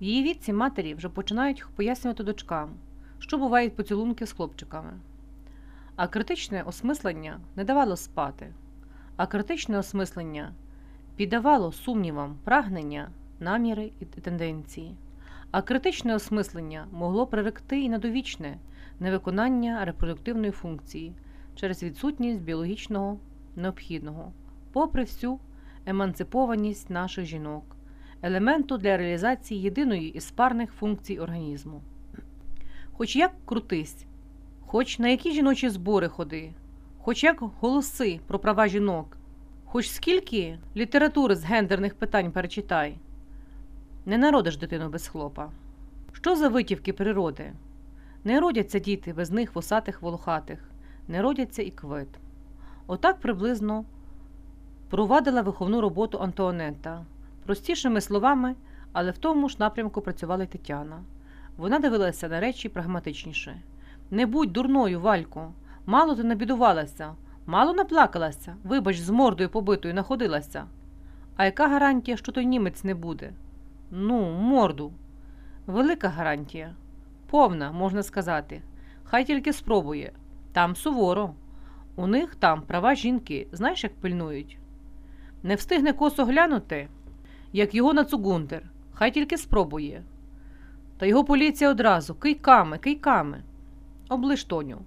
В її віці матері вже починають пояснювати дочкам, що бувають поцілунки з хлопчиками. А критичне осмислення не давало спати, а критичне осмислення піддавало сумнівам прагнення, наміри і тенденції, а критичне осмислення могло приректи і на довічне невиконання репродуктивної функції через відсутність біологічного необхідного, попри всю емансипованість наших жінок, елементу для реалізації єдиної із парних функцій організму. Хоч як крутись, хоч на які жіночі збори ходи, хоч як голоси про права жінок, хоч скільки літератури з гендерних питань перечитай, не народиш дитину без хлопа. Що за витівки природи? Не родяться діти без них вусатих волохатих, не родяться і квит. Отак приблизно провадила виховну роботу Антуанетта. Простішими словами, але в тому ж напрямку працювала й Тетяна. Вона дивилася на речі прагматичніше. Не будь дурною, Валько, мало ти набідувалася, мало наплакалася, вибач, з мордою побитою находилася. А яка гарантія, що той німець не буде? Ну, морду. Велика гарантія. Повна, можна сказати. Хай тільки спробує. Там суворо. У них там права жінки, знаєш, як пильнують. Не встигне косо глянути, як його на цугундер, хай тільки спробує. Та його поліція одразу кийками, кийками. Оближ Тоню.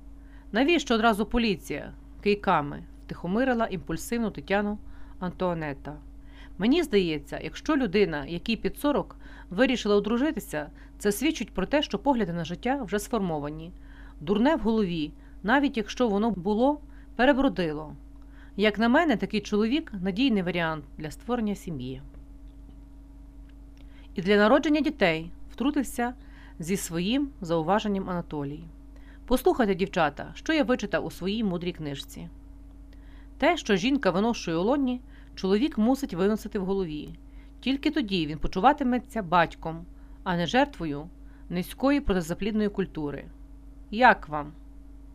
Навіщо одразу поліція? Кийками, втихомирила імпульсивну Тетяну Антуанетта. Мені здається, якщо людина, якій під 40, вирішила одружитися, це свідчить про те, що погляди на життя вже сформовані. Дурне в голові, навіть якщо воно було, перебродило. Як на мене, такий чоловік надійний варіант для створення сім'ї. І для народження дітей втрутився зі своїм зауваженням Анатолій. Послухайте, дівчата, що я вичитав у своїй мудрій книжці. Те, що жінка виношує у лоні, чоловік мусить виносити в голові. Тільки тоді він почуватиметься батьком, а не жертвою низької протизаплідної культури. Як вам?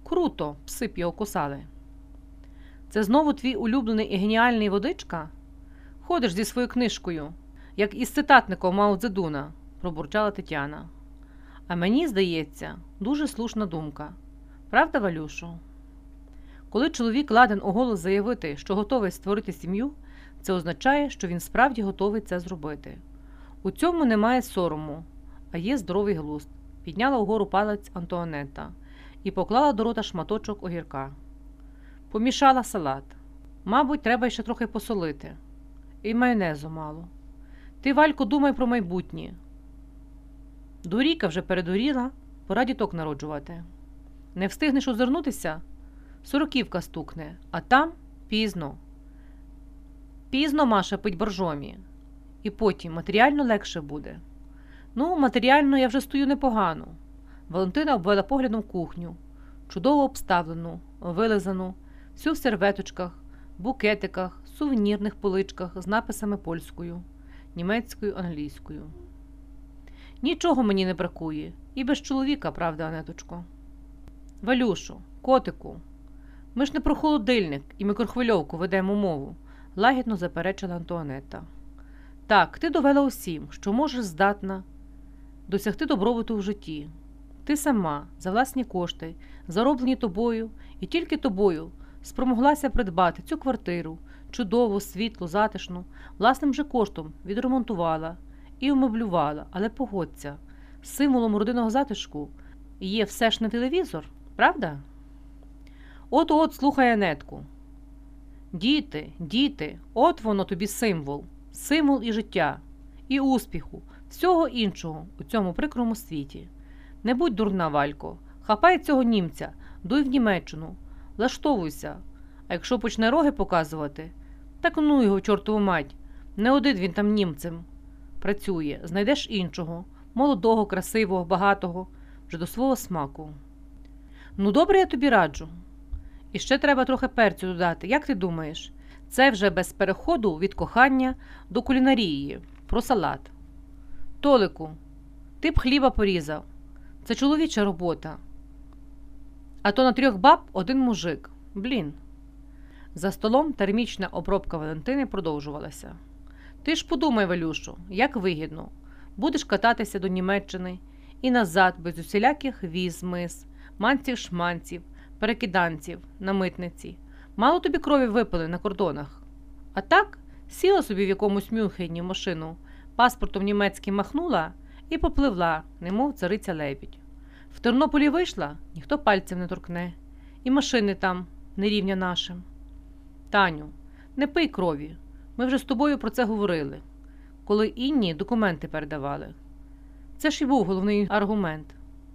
Круто, пси б його кусали. Це знову твій улюблений і геніальний водичка? Ходиш зі своєю книжкою, як із цитатником Мао Цзедуна, пробурчала Тетяна. А мені здається, дуже слушна думка. Правда, Валюшу? Коли чоловік ладен у голос заявити, що готовий створити сім'ю, це означає, що він справді готовий це зробити. У цьому немає сорому, а є здоровий глузд, підняла угору палець Антуанетта і поклала до рота шматочок огірка. Помішала салат. Мабуть, треба ще трохи посолити. І майонезу мало. Ти, Валько, думай про майбутнє. Дуріка вже передуріла, пора діток народжувати. Не встигнеш озирнутися, сороківка стукне, а там пізно. Пізно Маша пить боржомі, і потім матеріально легше буде. Ну, матеріально я вже стою непогано. Валентина обвела поглядом кухню, чудово обставлену, вилизану, всю в серветочках, букетиках, сувенірних поличках з написами польською, німецькою, англійською. Нічого мені не бракує, і без чоловіка, правда, Анеточко. Валюшу, котику, ми ж не про холодильник і мікрохвильовку ведемо мову, лагідно заперечила Антуанетта. Так, ти довела усім, що можеш здатна досягти добробуту в житті. Ти сама, за власні кошти, зароблені тобою і тільки тобою, спромоглася придбати цю квартиру, чудову, світлу, затишну, власним же коштом відремонтувала і умеблювала, але погодься, символом родинного затишку є все ж не телевізор, правда? От от слухай Анетку. Діти, діти, от воно тобі символ, символ і життя, і успіху, всього іншого у цьому прикрому світі. Не будь дурна, Валько, хапай цього німця, дуй в Німеччину, влаштовуйся, а якщо почне роги показувати, так ну його, чортову мать, не один він там німцем. Працює, знайдеш іншого, молодого, красивого, багатого, вже до свого смаку. Ну, добре, я тобі раджу. І ще треба трохи перцю додати, як ти думаєш? Це вже без переходу від кохання до кулінарії, про салат. Толику, ти б хліба порізав. Це чоловіча робота. А то на трьох баб один мужик. Блін. За столом термічна обробка Валентини продовжувалася. Ти ж подумай, Валюшу, як вигідно. Будеш кататися до Німеччини і назад без усіляких віз, мис, манців шманців, перекиданців на митниці. Мало тобі крові випили на кордонах. А так сіла собі в якомусь Мюнхені машину, паспортом німецьким махнула і попливла, немов цариця лебідь. В Тернополі вийшла, ніхто пальцем не торкне, і машини там не рівня нашим. Таню, не пий крові. Ми вже з тобою про це говорили, коли інні документи передавали. Це ж і був головний аргумент.